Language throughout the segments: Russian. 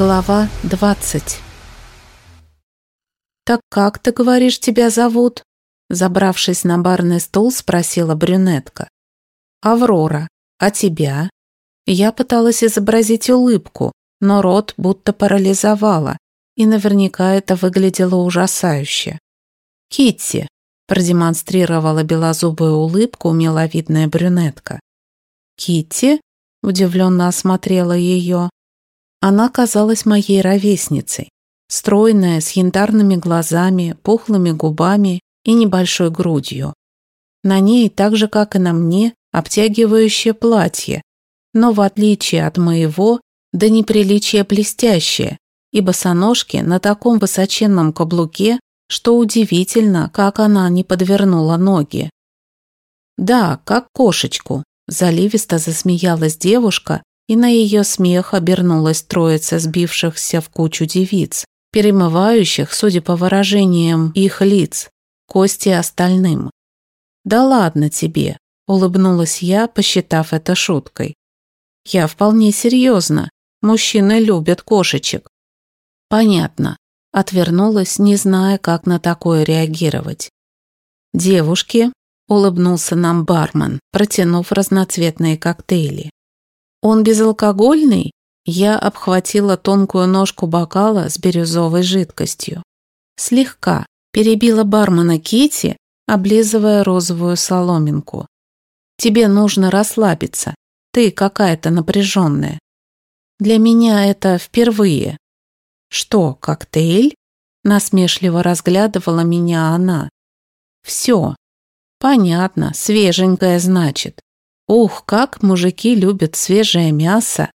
Глава 20 «Так как, ты говоришь, тебя зовут?» Забравшись на барный стул, спросила брюнетка. «Аврора, а тебя?» Я пыталась изобразить улыбку, но рот будто парализовала, и наверняка это выглядело ужасающе. «Китти», – продемонстрировала белозубую улыбку миловидная брюнетка. «Китти?» – удивленно осмотрела ее. Она казалась моей ровесницей, стройная, с янтарными глазами, пухлыми губами и небольшой грудью. На ней, так же как и на мне, обтягивающее платье, но в отличие от моего, до неприличия блестящее, и босоножки на таком высоченном каблуке, что удивительно, как она не подвернула ноги. «Да, как кошечку», – заливисто засмеялась девушка, и на ее смех обернулась троица сбившихся в кучу девиц, перемывающих, судя по выражениям их лиц, кости остальным. «Да ладно тебе», – улыбнулась я, посчитав это шуткой. «Я вполне серьезно. Мужчины любят кошечек». «Понятно», – отвернулась, не зная, как на такое реагировать. «Девушки», – улыбнулся нам бармен, протянув разноцветные коктейли. «Он безалкогольный?» Я обхватила тонкую ножку бокала с бирюзовой жидкостью. Слегка перебила бармена Кити, облизывая розовую соломинку. «Тебе нужно расслабиться. Ты какая-то напряженная. Для меня это впервые». «Что, коктейль?» Насмешливо разглядывала меня она. «Все. Понятно, свеженькое значит. Ух, как мужики любят свежее мясо.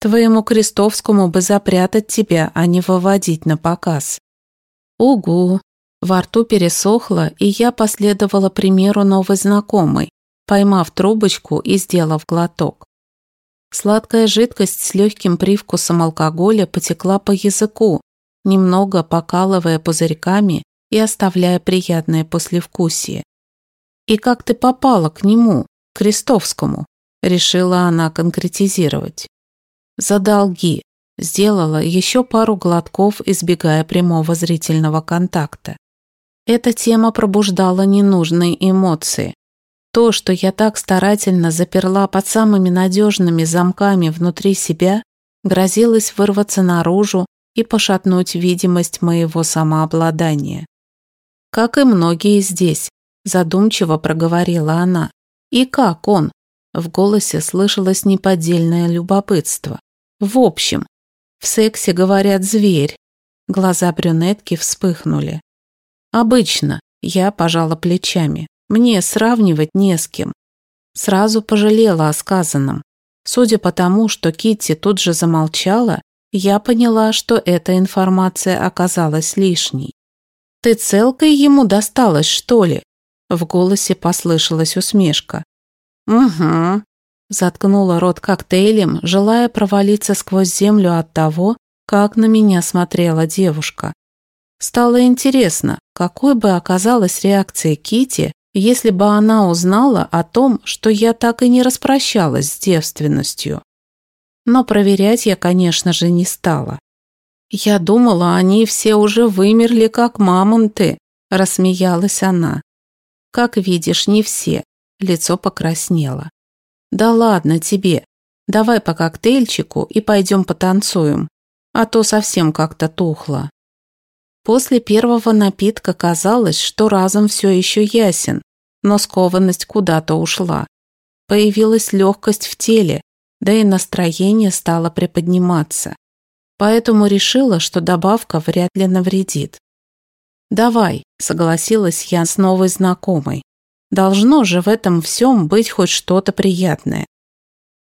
Твоему Крестовскому бы запрятать тебя, а не выводить на показ. Угу. Во рту пересохло, и я последовала примеру новой знакомой, поймав трубочку и сделав глоток. Сладкая жидкость с легким привкусом алкоголя потекла по языку, немного покалывая пузырьками и оставляя приятное послевкусие. «И как ты попала к нему?» Крестовскому, решила она конкретизировать. За долги. Сделала еще пару глотков, избегая прямого зрительного контакта. Эта тема пробуждала ненужные эмоции. То, что я так старательно заперла под самыми надежными замками внутри себя, грозилось вырваться наружу и пошатнуть видимость моего самообладания. Как и многие здесь, задумчиво проговорила она. И как он? В голосе слышалось неподдельное любопытство. В общем, в сексе говорят «зверь». Глаза брюнетки вспыхнули. Обычно я пожала плечами. Мне сравнивать не с кем. Сразу пожалела о сказанном. Судя по тому, что Китти тут же замолчала, я поняла, что эта информация оказалась лишней. «Ты целкой ему досталась, что ли?» В голосе послышалась усмешка. «Угу», – заткнула рот коктейлем, желая провалиться сквозь землю от того, как на меня смотрела девушка. Стало интересно, какой бы оказалась реакция Кити, если бы она узнала о том, что я так и не распрощалась с девственностью. Но проверять я, конечно же, не стала. Я думала, они все уже вымерли, как мамонты, рассмеялась она. Как видишь, не все. Лицо покраснело. Да ладно тебе. Давай по коктейльчику и пойдем потанцуем. А то совсем как-то тухло. После первого напитка казалось, что разом все еще ясен, но скованность куда-то ушла. Появилась легкость в теле, да и настроение стало приподниматься. Поэтому решила, что добавка вряд ли навредит. «Давай», – согласилась я с новой знакомой. «Должно же в этом всем быть хоть что-то приятное».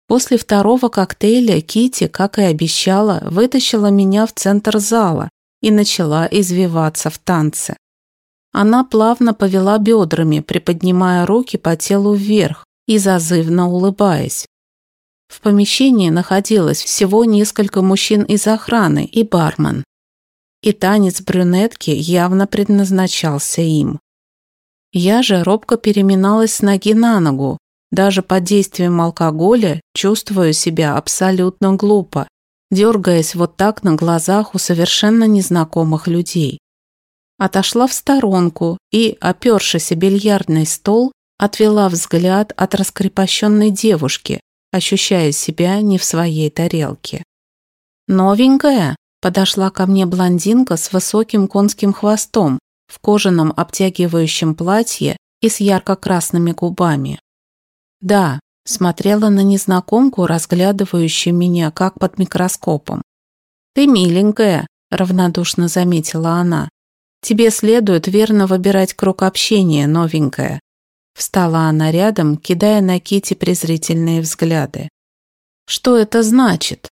После второго коктейля Кити, как и обещала, вытащила меня в центр зала и начала извиваться в танце. Она плавно повела бедрами, приподнимая руки по телу вверх и зазывно улыбаясь. В помещении находилось всего несколько мужчин из охраны и бармен и танец брюнетки явно предназначался им. Я же робко переминалась с ноги на ногу, даже под действием алкоголя чувствую себя абсолютно глупо. дергаясь вот так на глазах у совершенно незнакомых людей. Отошла в сторонку и, опершись о бильярдный стол, отвела взгляд от раскрепощенной девушки, ощущая себя не в своей тарелке. «Новенькая?» – подошла ко мне блондинка с высоким конским хвостом, в кожаном обтягивающем платье и с ярко-красными губами. Да, смотрела на незнакомку, разглядывающую меня как под микроскопом. «Ты миленькая», – равнодушно заметила она. «Тебе следует верно выбирать круг общения, новенькая». Встала она рядом, кидая на Кити презрительные взгляды. «Что это значит?»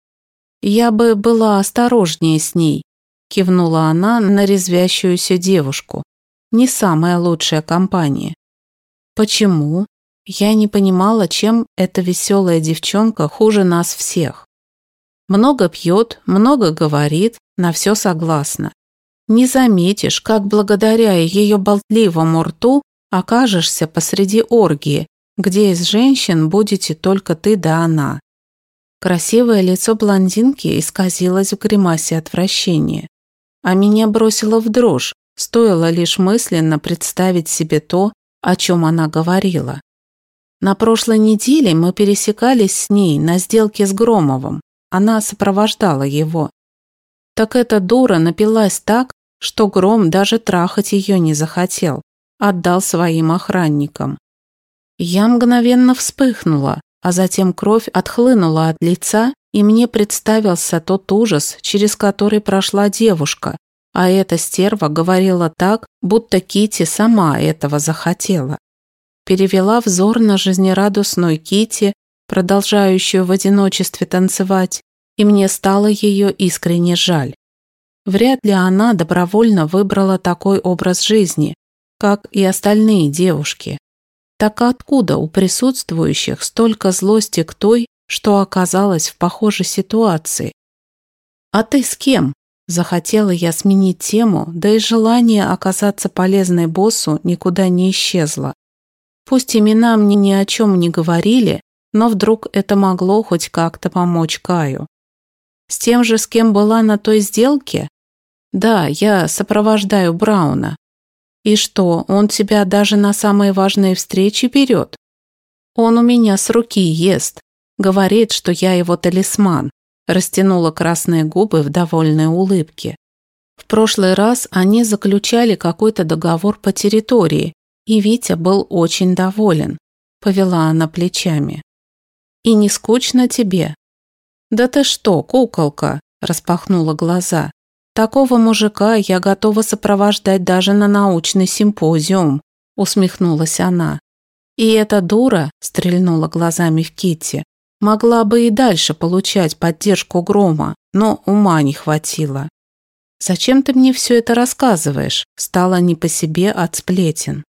«Я бы была осторожнее с ней», – кивнула она на резвящуюся девушку. «Не самая лучшая компания». «Почему?» Я не понимала, чем эта веселая девчонка хуже нас всех. Много пьет, много говорит, на все согласна. Не заметишь, как благодаря ее болтливому рту окажешься посреди оргии, где из женщин будете только ты да она. Красивое лицо блондинки исказилось в гримасе отвращения, а меня бросило в дрожь, стоило лишь мысленно представить себе то, о чем она говорила. На прошлой неделе мы пересекались с ней на сделке с Громовым. Она сопровождала его. Так эта дура напилась так, что Гром даже трахать ее не захотел. Отдал своим охранникам. Я мгновенно вспыхнула, а затем кровь отхлынула от лица, и мне представился тот ужас, через который прошла девушка, а эта стерва говорила так, будто Кити сама этого захотела перевела взор на жизнерадостную Кити, продолжающую в одиночестве танцевать, и мне стало ее искренне жаль. Вряд ли она добровольно выбрала такой образ жизни, как и остальные девушки. Так откуда у присутствующих столько злости к той, что оказалась в похожей ситуации? «А ты с кем?» Захотела я сменить тему, да и желание оказаться полезной боссу никуда не исчезло. Пусть имена мне ни о чем не говорили, но вдруг это могло хоть как-то помочь Каю. С тем же, с кем была на той сделке? Да, я сопровождаю Брауна. И что, он тебя даже на самые важные встречи берет? Он у меня с руки ест. Говорит, что я его талисман. Растянула красные губы в довольной улыбке. В прошлый раз они заключали какой-то договор по территории, и Витя был очень доволен. Повела она плечами. «И не скучно тебе?» «Да ты что, куколка?» распахнула глаза. «Такого мужика я готова сопровождать даже на научный симпозиум», усмехнулась она. «И эта дура», стрельнула глазами в Китти, могла бы и дальше получать поддержку Грома, но ума не хватило. «Зачем ты мне все это рассказываешь?» Стало не по себе от сплетен.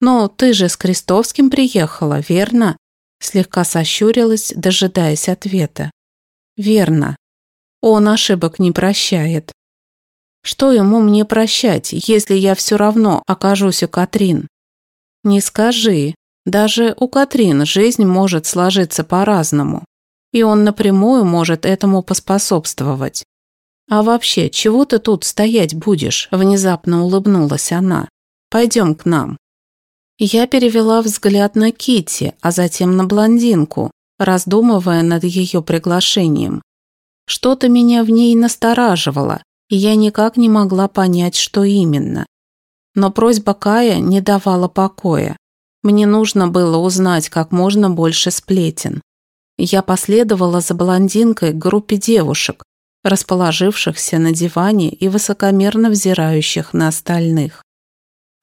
«Но ты же с Крестовским приехала, верно?» Слегка сощурилась, дожидаясь ответа. «Верно. Он ошибок не прощает. Что ему мне прощать, если я все равно окажусь у Катрин? Не скажи. Даже у Катрин жизнь может сложиться по-разному, и он напрямую может этому поспособствовать. А вообще, чего ты тут стоять будешь? Внезапно улыбнулась она. Пойдем к нам. Я перевела взгляд на Кити, а затем на блондинку, раздумывая над ее приглашением. Что-то меня в ней настораживало, и я никак не могла понять, что именно. Но просьба Кая не давала покоя. Мне нужно было узнать как можно больше сплетен. Я последовала за блондинкой к группе девушек, расположившихся на диване и высокомерно взирающих на остальных.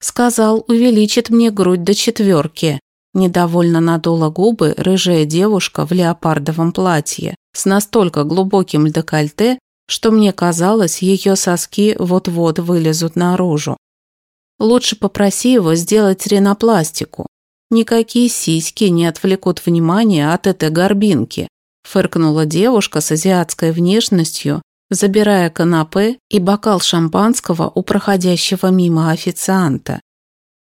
Сказал, увеличит мне грудь до четверки. Недовольно надула губы рыжая девушка в леопардовом платье с настолько глубоким декольте, что мне казалось, ее соски вот-вот вылезут наружу. Лучше попроси его сделать ринопластику. Никакие сиськи не отвлекут внимания от этой горбинки, фыркнула девушка с азиатской внешностью, забирая канапе и бокал шампанского у проходящего мимо официанта.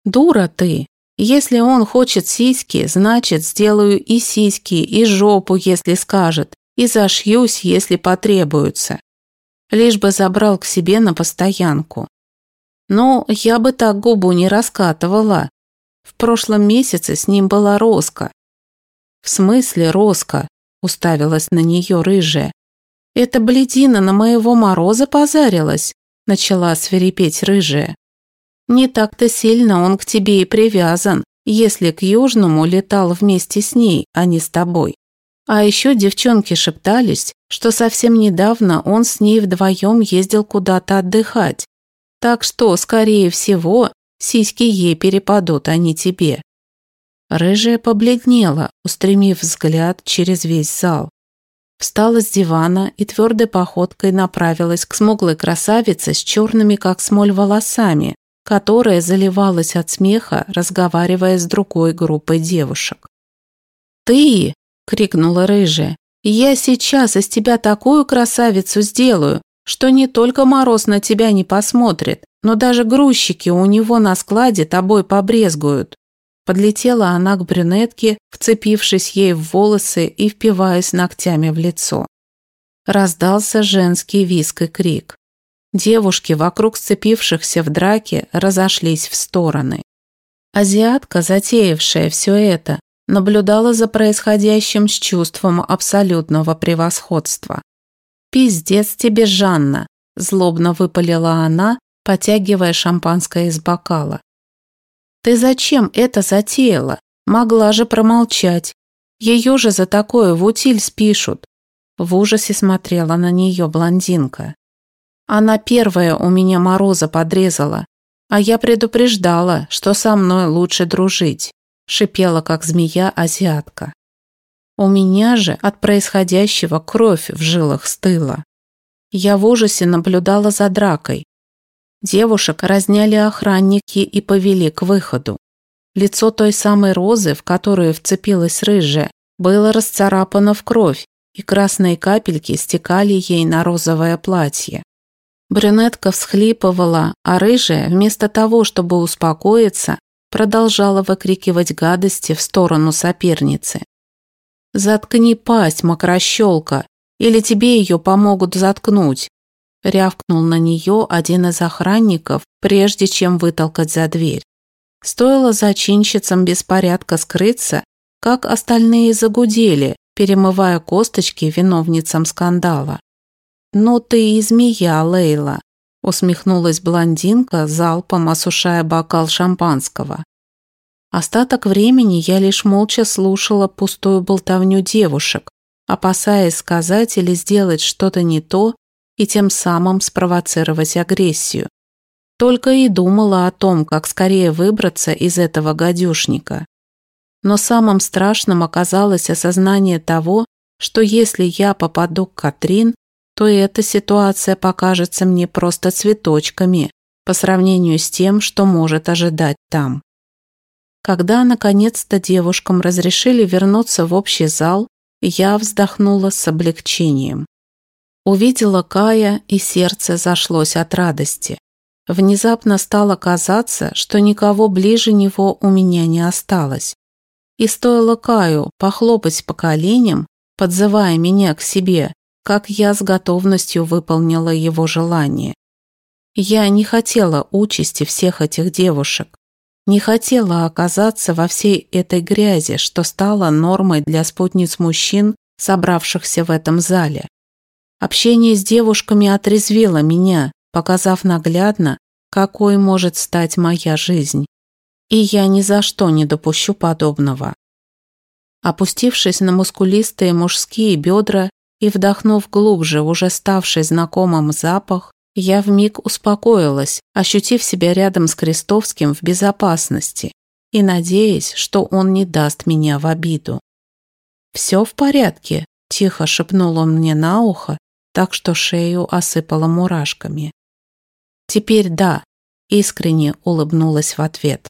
«Дура ты! Если он хочет сиськи, значит, сделаю и сиськи, и жопу, если скажет. и зашьюсь, если потребуется. Лишь бы забрал к себе на постоянку. Но я бы так губу не раскатывала. В прошлом месяце с ним была Роска. В смысле Роска? Уставилась на нее рыжая. Это бледина на моего мороза позарилась, начала свирепеть рыжая. Не так-то сильно он к тебе и привязан, если к Южному летал вместе с ней, а не с тобой. А еще девчонки шептались, что совсем недавно он с ней вдвоем ездил куда-то отдыхать. Так что, скорее всего, сиськи ей перепадут, а не тебе. Рыжая побледнела, устремив взгляд через весь зал. Встала с дивана и твердой походкой направилась к смуглой красавице с черными, как смоль, волосами, которая заливалась от смеха, разговаривая с другой группой девушек. «Ты!» – крикнула рыжая. «Я сейчас из тебя такую красавицу сделаю, что не только Мороз на тебя не посмотрит, но даже грузчики у него на складе тобой побрезгуют». Подлетела она к брюнетке, вцепившись ей в волосы и впиваясь ногтями в лицо. Раздался женский виск и крик. Девушки, вокруг сцепившихся в драке, разошлись в стороны. Азиатка, затеявшая все это, наблюдала за происходящим с чувством абсолютного превосходства. «Пиздец тебе, Жанна!» – злобно выпалила она, потягивая шампанское из бокала. «Ты зачем это затеяла? Могла же промолчать. Ее же за такое в утиль спишут». В ужасе смотрела на нее блондинка. Она первая у меня мороза подрезала, а я предупреждала, что со мной лучше дружить, шипела как змея азиатка. У меня же от происходящего кровь в жилах стыла. Я в ужасе наблюдала за дракой. Девушек разняли охранники и повели к выходу. Лицо той самой розы, в которую вцепилась рыжая, было расцарапано в кровь, и красные капельки стекали ей на розовое платье. Брюнетка всхлипывала, а рыжая, вместо того, чтобы успокоиться, продолжала выкрикивать гадости в сторону соперницы. «Заткни пасть, мокрощелка, или тебе ее помогут заткнуть», рявкнул на нее один из охранников, прежде чем вытолкать за дверь. Стоило зачинщицам беспорядка скрыться, как остальные загудели, перемывая косточки виновницам скандала. «Ну ты и змея, Лейла», – усмехнулась блондинка, залпом осушая бокал шампанского. Остаток времени я лишь молча слушала пустую болтовню девушек, опасаясь сказать или сделать что-то не то и тем самым спровоцировать агрессию. Только и думала о том, как скорее выбраться из этого гадюшника. Но самым страшным оказалось осознание того, что если я попаду к Катрин, то эта ситуация покажется мне просто цветочками по сравнению с тем, что может ожидать там. Когда наконец-то девушкам разрешили вернуться в общий зал, я вздохнула с облегчением. Увидела Кая, и сердце зашлось от радости. Внезапно стало казаться, что никого ближе него у меня не осталось. И стоило Каю похлопать по коленям, подзывая меня к себе, как я с готовностью выполнила его желание. Я не хотела участи всех этих девушек, не хотела оказаться во всей этой грязи, что стало нормой для спутниц мужчин, собравшихся в этом зале. Общение с девушками отрезвило меня, показав наглядно, какой может стать моя жизнь. И я ни за что не допущу подобного. Опустившись на мускулистые мужские бедра, и, вдохнув глубже уже ставший знакомым запах, я вмиг успокоилась, ощутив себя рядом с Крестовским в безопасности и надеясь, что он не даст меня в обиду. «Все в порядке», – тихо шепнул он мне на ухо, так что шею осыпало мурашками. «Теперь да», – искренне улыбнулась в ответ.